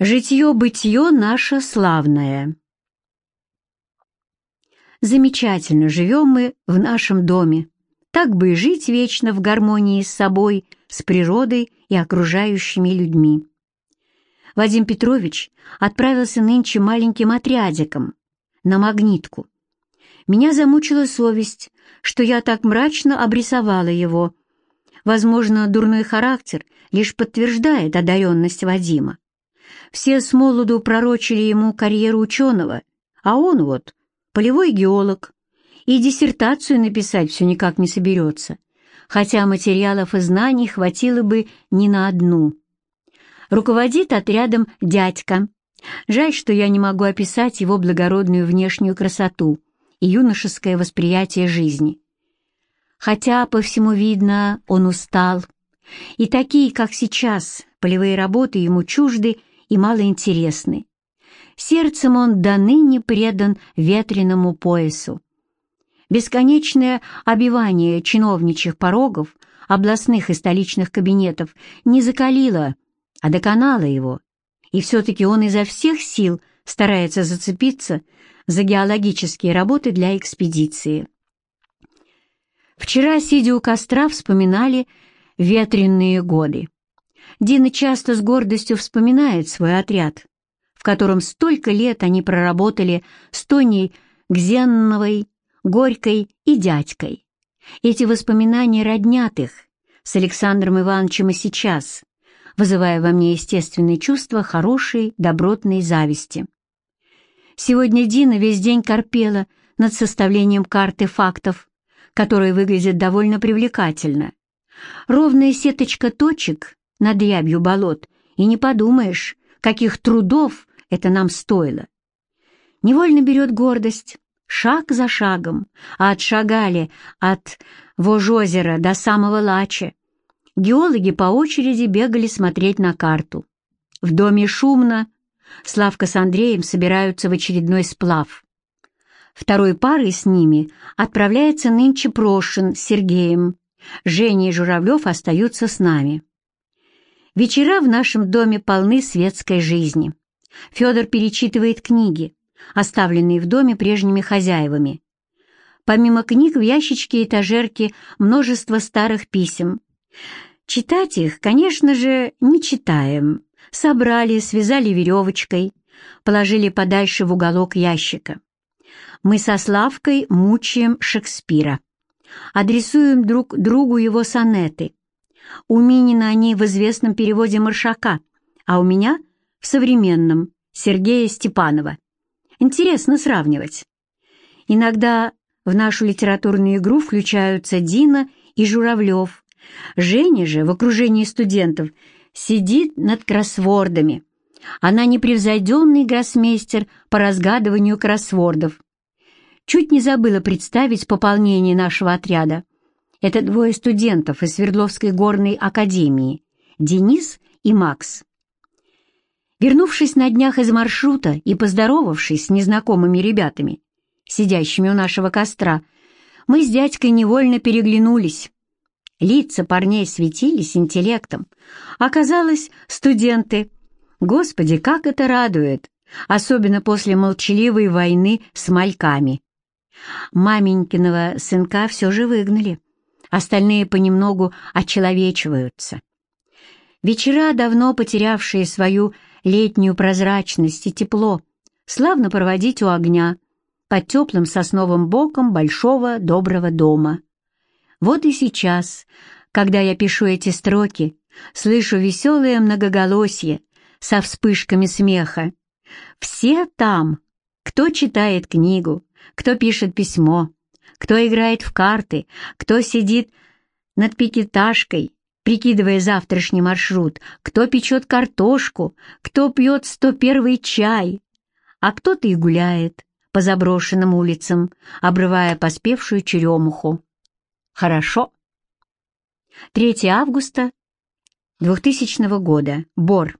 Житье-бытие наше славное. Замечательно живем мы в нашем доме. Так бы и жить вечно в гармонии с собой, с природой и окружающими людьми. Вадим Петрович отправился нынче маленьким отрядиком на магнитку. Меня замучила совесть, что я так мрачно обрисовала его. Возможно, дурной характер лишь подтверждает одаренность Вадима. Все с молоду пророчили ему карьеру ученого, а он вот полевой геолог, и диссертацию написать все никак не соберется, хотя материалов и знаний хватило бы не на одну. Руководит отрядом дядька. Жаль, что я не могу описать его благородную внешнюю красоту и юношеское восприятие жизни. Хотя, по всему видно, он устал, и такие, как сейчас, полевые работы ему чужды и малоинтересны. Сердцем он до ныне предан ветреному поясу. Бесконечное обивание чиновничьих порогов, областных и столичных кабинетов не закалило, а доконало его, и все-таки он изо всех сил старается зацепиться за геологические работы для экспедиции. Вчера, сидя у костра, вспоминали ветренные годы. Дина часто с гордостью вспоминает свой отряд, в котором столько лет они проработали с Тоней Гзенновой, Горькой и дядькой. Эти воспоминания роднят их с Александром Ивановичем и сейчас, вызывая во мне естественные чувства хорошей, добротной зависти. Сегодня Дина весь день корпела над составлением карты фактов, которая выглядит довольно привлекательно. Ровная сеточка точек над рябью болот, и не подумаешь, каких трудов это нам стоило. Невольно берет гордость, шаг за шагом, а отшагали от Вожозера до самого Лача. Геологи по очереди бегали смотреть на карту. В доме шумно, Славка с Андреем собираются в очередной сплав. Второй парой с ними отправляется нынче Прошин с Сергеем. Женя и Журавлев остаются с нами. Вечера в нашем доме полны светской жизни. Федор перечитывает книги, оставленные в доме прежними хозяевами. Помимо книг в ящичке этажерки множество старых писем. Читать их, конечно же, не читаем. Собрали, связали веревочкой, положили подальше в уголок ящика. Мы со Славкой мучаем Шекспира. Адресуем друг другу его сонеты, у Минина они в известном переводе Маршака, а у меня в современном Сергея Степанова. Интересно сравнивать. Иногда в нашу литературную игру включаются Дина и Журавлев. Женя же в окружении студентов сидит над кроссвордами. Она непревзойденный гроссмейстер по разгадыванию кроссвордов. Чуть не забыла представить пополнение нашего отряда. Это двое студентов из Свердловской горной академии, Денис и Макс. Вернувшись на днях из маршрута и поздоровавшись с незнакомыми ребятами, сидящими у нашего костра, мы с дядькой невольно переглянулись. Лица парней светились интеллектом. Оказалось, студенты. Господи, как это радует! Особенно после молчаливой войны с мальками. Маменькиного сынка все же выгнали остальные понемногу очеловечиваются. Вечера, давно потерявшие свою летнюю прозрачность и тепло, славно проводить у огня, под теплым сосновым боком большого доброго дома. Вот и сейчас, когда я пишу эти строки, слышу веселое многоголосие со вспышками смеха. Все там, кто читает книгу, кто пишет письмо, кто играет в карты, кто сидит над пятиэтажкой, прикидывая завтрашний маршрут, кто печет картошку, кто пьет сто первый чай, а кто-то и гуляет по заброшенным улицам, обрывая поспевшую черемуху. Хорошо. 3 августа 2000 года. Бор.